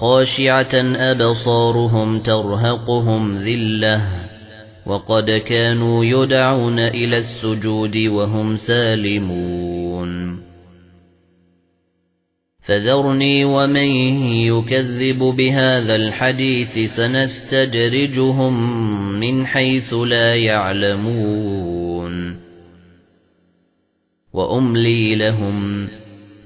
خاشعة أبصارهم ترهقهم ذلة وقد كانوا يدعون إلى السجود وهم سالمون فذرني ومن يكذب بهذا الحديث سنستدرجهم من حيث لا يعلمون وأملي لهم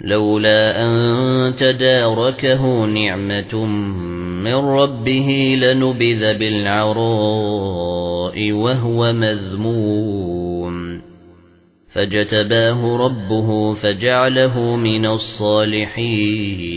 لولا أن تداركه نعمة من ربه لنبذ بالعراء وهو مذموم. فجتباه ربه فجعله من الصالحين.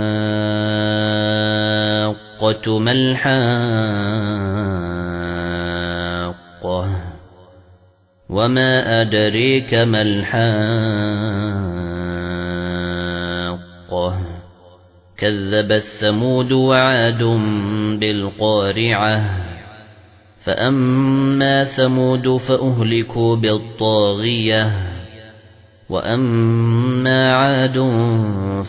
مَا الْحَاقَّةُ وَمَا أَدْرَاكَ مَا الْحَاقَّةُ كَذَّبَتْ ثَمُودُ وَعَادٌ بِالْقَارِعَةِ فَأَمَّا ثَمُودُ فَأُهْلِكُوا بِالطَّاغِيَةِ وَأَمَّا عَادٌ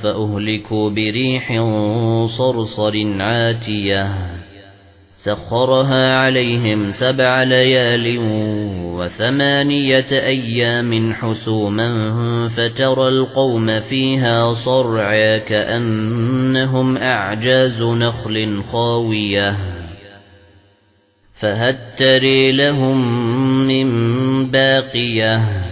فَأُهْلِكُوا بِرِيحٍ صَرْصَرٍ عَاتِيَةٍ سَخَّرَهَا عَلَيْهِمْ سَبْعَ لَيَالٍ وَثَمَانِيَةَ أَيَّامٍ حُسُومًا فَتَرَى الْقَوْمَ فِيهَا صَرْعَىٰ كَأَنَّهُمْ أَعْجَازُ نَخْلٍ خَاوِيَةٍ فَهَلْ تَرَىٰ لَهُم مِّن بَاقِيَةٍ